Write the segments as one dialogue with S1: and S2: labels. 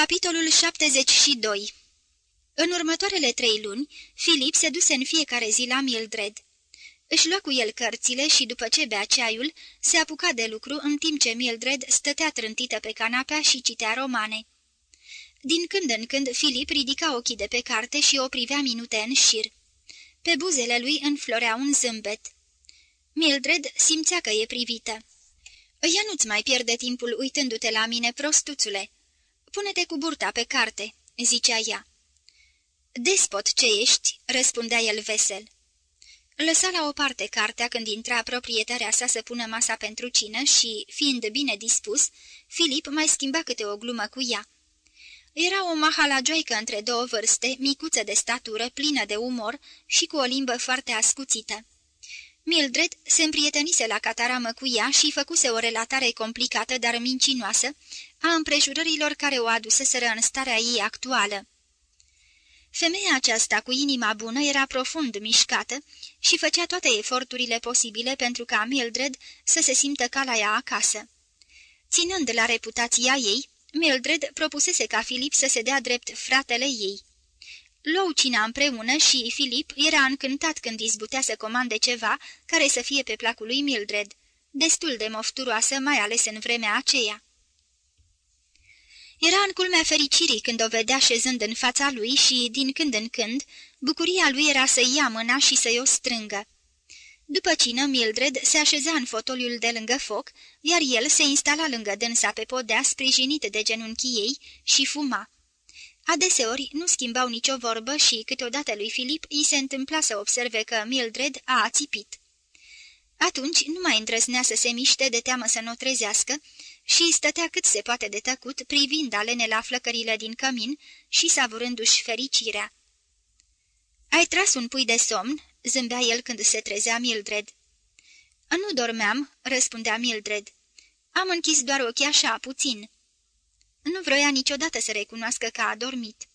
S1: Capitolul 72 În următoarele trei luni, Filip se duse în fiecare zi la Mildred. Își lua cu el cărțile și, după ce bea ceaiul, se apuca de lucru în timp ce Mildred stătea trântită pe canapea și citea romane. Din când în când, Filip ridica ochii de pe carte și o privea minute în șir. Pe buzele lui înflorea un zâmbet. Mildred simțea că e privită. Ea nu-ți mai pierde timpul uitându-te la mine, prostuțule," Pune-te cu burta pe carte," zicea ea. Despot ce ești," răspundea el vesel. Lăsa la o parte cartea când intra proprietarea sa să pună masa pentru cină și, fiind bine dispus, Filip mai schimba câte o glumă cu ea. Era o mahalagioică între două vârste, micuță de statură, plină de umor și cu o limbă foarte ascuțită. Mildred se împrietenise la cataramă cu ea și făcuse o relatare complicată, dar mincinoasă, a împrejurărilor care o aduseseră în starea ei actuală. Femeia aceasta cu inima bună era profund mișcată și făcea toate eforturile posibile pentru ca Mildred să se simtă ca la ea acasă. Ținând la reputația ei, Mildred propusese ca Filip să se dea drept fratele ei. Luau cina împreună și Filip era încântat când izbutea să comande ceva care să fie pe placul lui Mildred, destul de mofturoasă, mai ales în vremea aceea. Era în culmea fericirii când o vedea șezând în fața lui și, din când în când, bucuria lui era să ia mâna și să-i o strângă. După cină, Mildred se așeza în fotoliul de lângă foc, iar el se instala lângă dânsa pe podea, sprijinit de genunchii ei, și fuma. Adeseori nu schimbau nicio vorbă și, câteodată lui Filip, îi se întâmpla să observe că Mildred a ațipit. Atunci nu mai îndrăznea să se miște de teamă să nu o trezească și stătea cât se poate de tăcut, privind alene la flăcările din cămin și savurându-și fericirea. Ai tras un pui de somn?" zâmbea el când se trezea Mildred. Nu dormeam," răspundea Mildred. Am închis doar ochii așa, puțin." Nu vroia niciodată să recunoască că a dormit.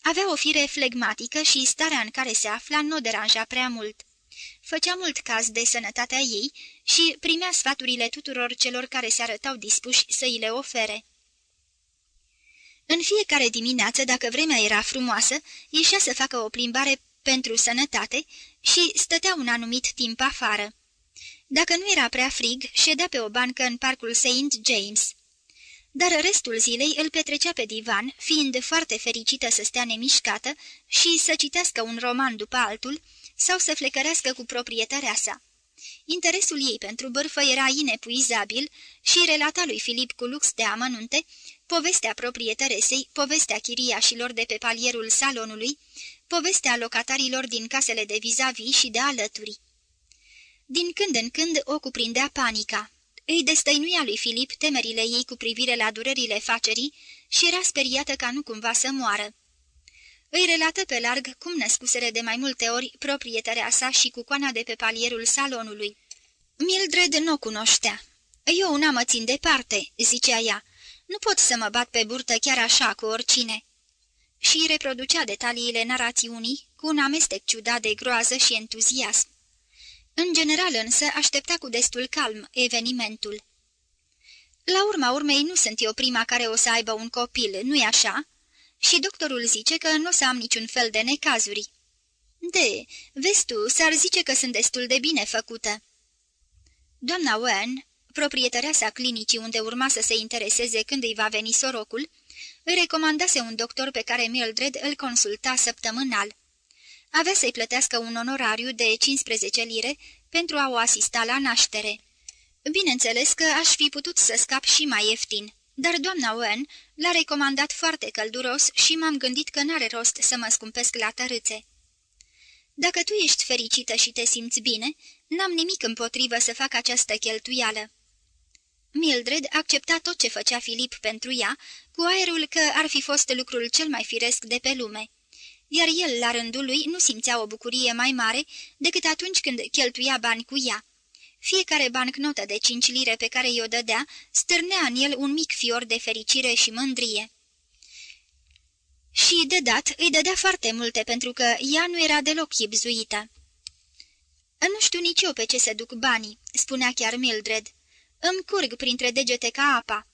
S1: Avea o fire flegmatică și starea în care se afla nu deranja prea mult. Făcea mult caz de sănătatea ei și primea sfaturile tuturor celor care se arătau dispuși să îi le ofere. În fiecare dimineață, dacă vremea era frumoasă, ieșea să facă o plimbare pentru sănătate și stătea un anumit timp afară. Dacă nu era prea frig, ședea pe o bancă în parcul St. James. Dar restul zilei îl petrecea pe divan, fiind foarte fericită să stea nemișcată și să citească un roman după altul, sau să flecărească cu proprietarea sa. Interesul ei pentru bârfă era inepuizabil și relata lui Filip cu lux de amănunte povestea proprietăresei, povestea chiriașilor de pe palierul salonului, povestea locatarilor din casele de vis-a-vis -vis și de alături. Din când în când o cuprindea panica. Îi destăinuia lui Filip temerile ei cu privire la durerile facerii și era speriată ca nu cumva să moară. Îi relată pe larg cum născusere de mai multe ori proprietarea sa și cu coana de pe palierul salonului. Mildred nu o cunoștea. Eu una mă țin departe," zicea ea. Nu pot să mă bat pe burtă chiar așa cu oricine." Și reproducea detaliile narațiunii cu un amestec ciudat de groază și entuziasm. În general însă aștepta cu destul calm evenimentul. La urma urmei nu sunt eu prima care o să aibă un copil, nu-i așa?" și doctorul zice că nu o să am niciun fel de necazuri. De, vezi tu, s-ar zice că sunt destul de bine făcută. Doamna Wen, proprietarea sa clinicii unde urma să se intereseze când îi va veni sorocul, îi recomandase un doctor pe care Mildred îl consulta săptămânal. Avea să-i plătească un onorariu de 15 lire pentru a o asista la naștere. Bineînțeles că aș fi putut să scap și mai ieftin. Dar doamna Wen l-a recomandat foarte călduros și m-am gândit că n-are rost să mă scumpesc la tărâțe. Dacă tu ești fericită și te simți bine, n-am nimic împotrivă să fac această cheltuială. Mildred accepta tot ce făcea Filip pentru ea, cu aerul că ar fi fost lucrul cel mai firesc de pe lume. Iar el, la rândul lui, nu simțea o bucurie mai mare decât atunci când cheltuia bani cu ea. Fiecare bancnotă de cinci lire pe care i-o dădea stârnea în el un mic fior de fericire și mândrie. Și de dat îi dădea foarte multe pentru că ea nu era deloc chipzuită. Nu știu nici eu pe ce se duc banii," spunea chiar Mildred. Îmi curg printre degete ca apa."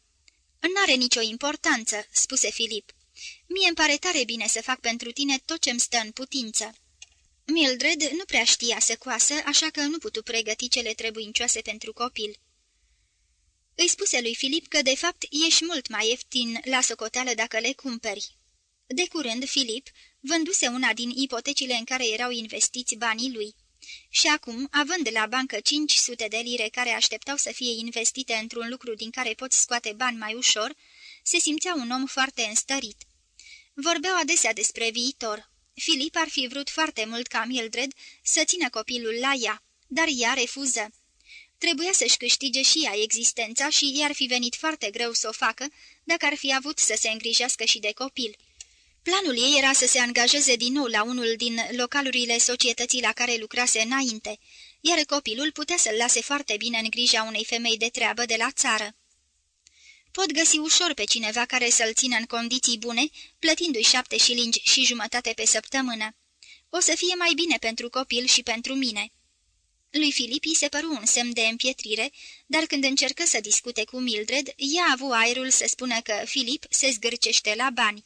S1: N-are nicio importanță," spuse Filip. Mie îmi pare tare bine să fac pentru tine tot ce-mi stă în putință." Mildred nu prea știa să coasă, așa că nu putu pregăti cele trebuincioase pentru copil. Îi spuse lui Filip că, de fapt, ești mult mai ieftin la socoteală dacă le cumperi. De curând, Filip vânduse una din ipotecile în care erau investiți banii lui. Și acum, având la bancă 500 de lire care așteptau să fie investite într-un lucru din care poți scoate bani mai ușor, se simțea un om foarte înstărit. Vorbeau adesea despre viitor. Filip ar fi vrut foarte mult ca Mildred să țină copilul la ea, dar ea refuză. Trebuia să-și câștige și ea existența și i-ar fi venit foarte greu să o facă dacă ar fi avut să se îngrijească și de copil. Planul ei era să se angajeze din nou la unul din localurile societății la care lucrase înainte, iar copilul putea să-l lase foarte bine în grija unei femei de treabă de la țară. Pot găsi ușor pe cineva care să-l țină în condiții bune, plătindu-i șapte șilingi și jumătate pe săptămână. O să fie mai bine pentru copil și pentru mine." Lui Filip se păru un semn de împietrire, dar când încercă să discute cu Mildred, ea a avut aerul să spună că Filip se zgârcește la bani.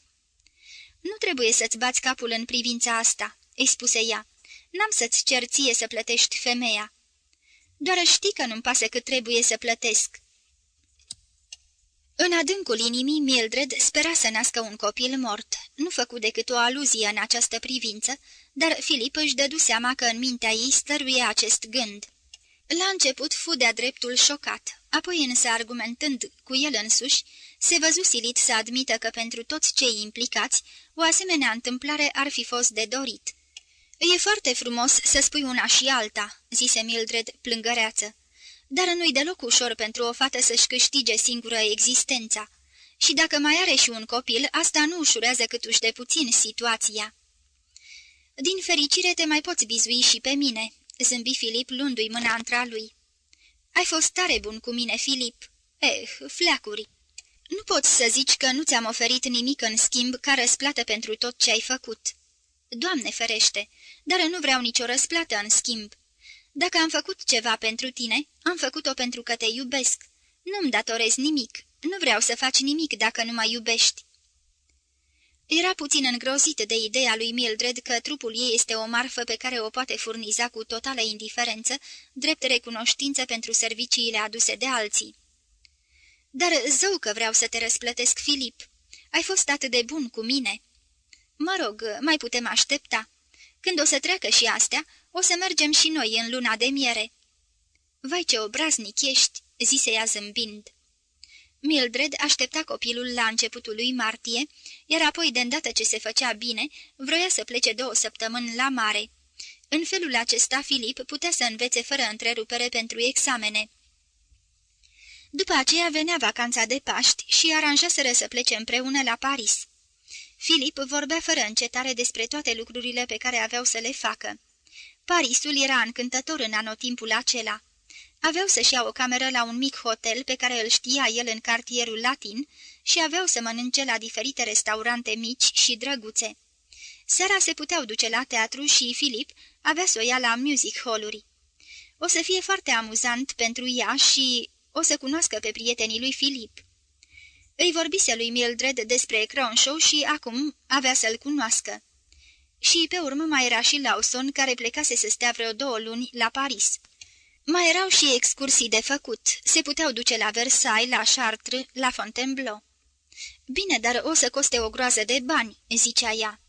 S1: Nu trebuie să-ți bați capul în privința asta," îi spuse ea. N-am să-ți cer ție să plătești femeia." Doar știi că nu-mi pasă cât trebuie să plătesc." În adâncul inimii, Mildred spera să nască un copil mort. Nu făcu decât o aluzie în această privință, dar Filip își dădu seama că în mintea ei stăruie acest gând. La început fu de-a dreptul șocat, apoi însă argumentând cu el însuși, se văzu silit să admită că pentru toți cei implicați, o asemenea întâmplare ar fi fost de dorit. E foarte frumos să spui una și alta," zise Mildred plângăreață, dar nu-i deloc ușor pentru o fată să-și câștige singură existența. Și dacă mai are și un copil, asta nu ușurează câtuși de puțin situația." Din fericire te mai poți bizui și pe mine," zâmbi Filip luându-i mâna între lui. Ai fost tare bun cu mine, Filip." Eh, fleacuri." Nu poți să zici că nu ți-am oferit nimic în schimb ca răsplată pentru tot ce ai făcut." Doamne ferește, dar nu vreau nicio răsplată în schimb. Dacă am făcut ceva pentru tine, am făcut-o pentru că te iubesc. Nu-mi datorez nimic. Nu vreau să faci nimic dacă nu mai iubești." Era puțin îngrozit de ideea lui Mildred că trupul ei este o marfă pe care o poate furniza cu totală indiferență, drept recunoștință pentru serviciile aduse de alții. Dar zău că vreau să te răsplătesc, Filip. Ai fost atât de bun cu mine." Mă rog, mai putem aștepta. Când o să treacă și astea, o să mergem și noi în luna de miere." Vai ce obraznic ești," zise ea zâmbind. Mildred aștepta copilul la începutul lui martie, iar apoi, de îndată ce se făcea bine, vroia să plece două săptămâni la mare. În felul acesta, Filip putea să învețe fără întrerupere pentru examene. După aceea venea vacanța de Paști și aranjaseră să plece împreună la Paris. Filip vorbea fără încetare despre toate lucrurile pe care aveau să le facă. Parisul era încântător în anotimpul acela. Aveau să-și iau o cameră la un mic hotel pe care îl știa el în cartierul latin și aveau să mănânce la diferite restaurante mici și drăguțe. Seara se puteau duce la teatru și Filip avea să o ia la music hall-uri. O să fie foarte amuzant pentru ea și o să cunoască pe prietenii lui Filip. Îi vorbise lui Mildred despre Cronshaw și acum avea să-l cunoască. Și pe urmă mai era și Lawson, care plecase să stea vreo două luni la Paris. Mai erau și excursii de făcut. Se puteau duce la Versailles, la Chartres, la Fontainebleau. Bine, dar o să coste o groază de bani," zicea ea.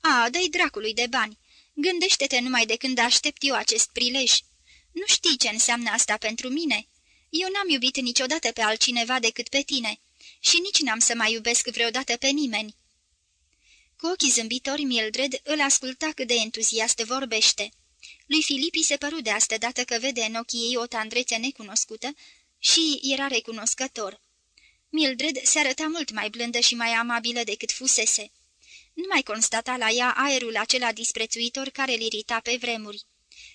S1: A, dă-i dracului de bani. Gândește-te numai de când aștept eu acest prilej. Nu știi ce înseamnă asta pentru mine?" Eu n-am iubit niciodată pe altcineva decât pe tine și nici n-am să mai iubesc vreodată pe nimeni." Cu ochii zâmbitori, Mildred îl asculta cât de entuziast vorbește. Lui Filipi se păru de astă dată că vede în ochii ei o tandrețe necunoscută și era recunoscător. Mildred se arăta mult mai blândă și mai amabilă decât fusese. Nu mai constata la ea aerul acela disprețuitor care îl irita pe vremuri.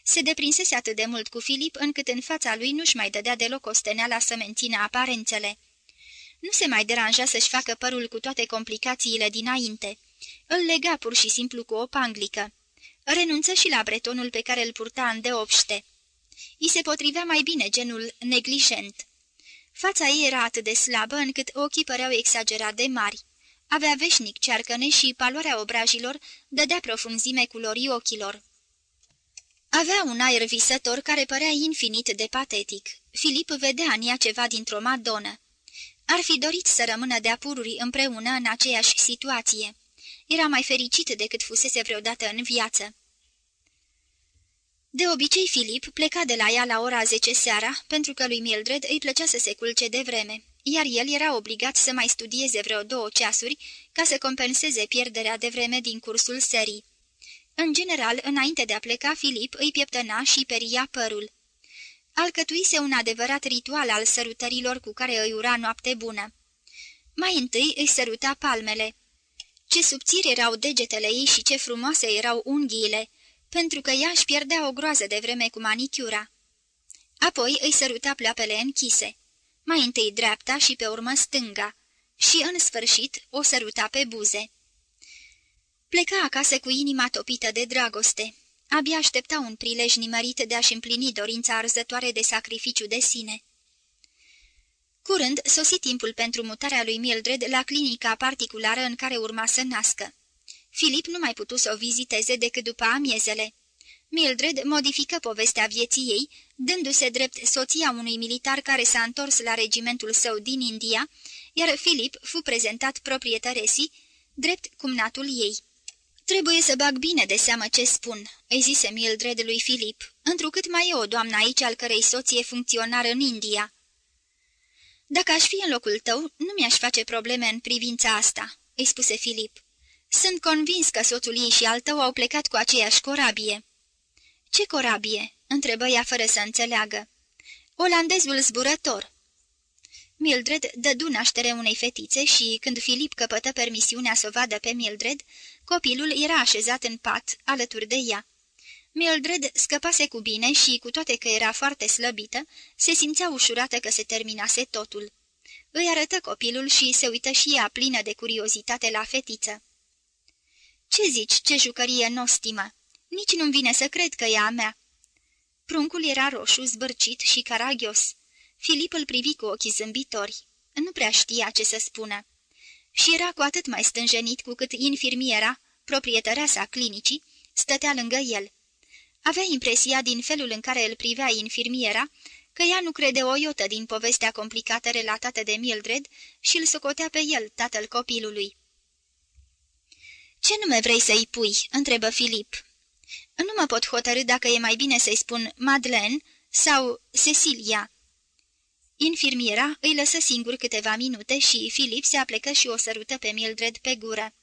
S1: Se deprinsese atât de mult cu Filip, încât în fața lui nu-și mai dădea deloc osteneala să mențină aparențele. Nu se mai deranja să-și facă părul cu toate complicațiile dinainte. Îl lega pur și simplu cu o panglică. Renunță și la bretonul pe care îl purta în deopște. I se potrivea mai bine genul neglijent. Fața ei era atât de slabă încât ochii păreau exagerat de mari. Avea veșnic cearcăne și paloarea obrajilor dădea profunzime culorii ochilor. Avea un aer visător care părea infinit de patetic. Filip vedea în ea ceva dintr-o madonă. Ar fi dorit să rămână de apururi împreună în aceeași situație. Era mai fericit decât fusese vreodată în viață. De obicei, Filip pleca de la ea la ora 10 seara, pentru că lui Mildred îi plăcea să se culce de vreme, iar el era obligat să mai studieze vreo două ceasuri ca să compenseze pierderea de vreme din cursul serii. În general, înainte de a pleca, Filip îi pieptăna și peria părul. Alcătuise un adevărat ritual al sărutărilor cu care îi ura noapte bună. Mai întâi îi săruta palmele. Ce subțiri erau degetele ei și ce frumoase erau unghiile, pentru că ea își pierdea o groază de vreme cu manicura. Apoi îi săruta pleoapele închise, mai întâi dreapta și pe urmă stânga, și în sfârșit o săruta pe buze. Pleca acasă cu inima topită de dragoste. Abia aștepta un prilej nimărit de a-și împlini dorința arzătoare de sacrificiu de sine. Curând, sosi timpul pentru mutarea lui Mildred la clinica particulară în care urma să nască. Filip nu mai putu să o viziteze decât după amiezele. Mildred modifică povestea vieții ei, dându-se drept soția unui militar care s-a întors la regimentul său din India, iar Filip fu prezentat proprietăresii, drept cumnatul ei. Trebuie să bag bine de seamă ce spun," îi zise Mildred lui Filip, întrucât mai e o doamnă aici al cărei soție funcționar în India." Dacă aș fi în locul tău, nu mi-aș face probleme în privința asta," îi spuse Filip. Sunt convins că soțul ei și al tău au plecat cu aceeași corabie." Ce corabie?" întrebă ea fără să înțeleagă. Olandezul zburător." Mildred dădu naștere unei fetițe și, când Filip căpătă permisiunea să o vadă pe Mildred, copilul era așezat în pat, alături de ea. Mildred scăpase cu bine și, cu toate că era foarte slăbită, se simțea ușurată că se terminase totul. Îi arătă copilul și se uită și ea plină de curiozitate la fetiță. Ce zici, ce jucărie nostimă? Nici nu-mi vine să cred că e a mea." Pruncul era roșu, zbârcit și caragios. Filip îl privi cu ochii zâmbitori. Nu prea știa ce să spună. Și era cu atât mai stânjenit cu cât infirmiera, proprietărea sa clinicii, stătea lângă el. Avea impresia din felul în care îl privea infirmiera, că ea nu crede o iotă din povestea complicată relatată de Mildred și îl socotea pe el, tatăl copilului. Ce nume vrei să-i pui?" întrebă Filip. Nu mă pot hotărâ dacă e mai bine să-i spun Madeleine sau Cecilia." Infirmiera îi lăsă singur câteva minute și Filip se aplecă și o sărută pe Mildred pe gură.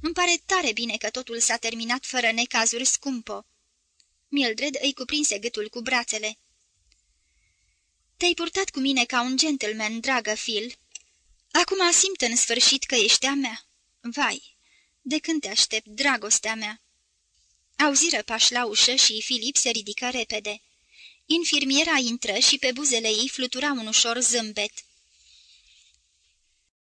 S1: Îmi pare tare bine că totul s-a terminat fără necazuri scumpo." Mildred îi cuprinse gâtul cu brațele. Te-ai purtat cu mine ca un gentleman, dragă Phil. Acum simt în sfârșit că ești a mea. Vai, de când te aștept, dragostea mea?" Auziră pași la ușă și Filip se ridică repede. Infirmiera intră și pe buzele ei flutura un ușor zâmbet.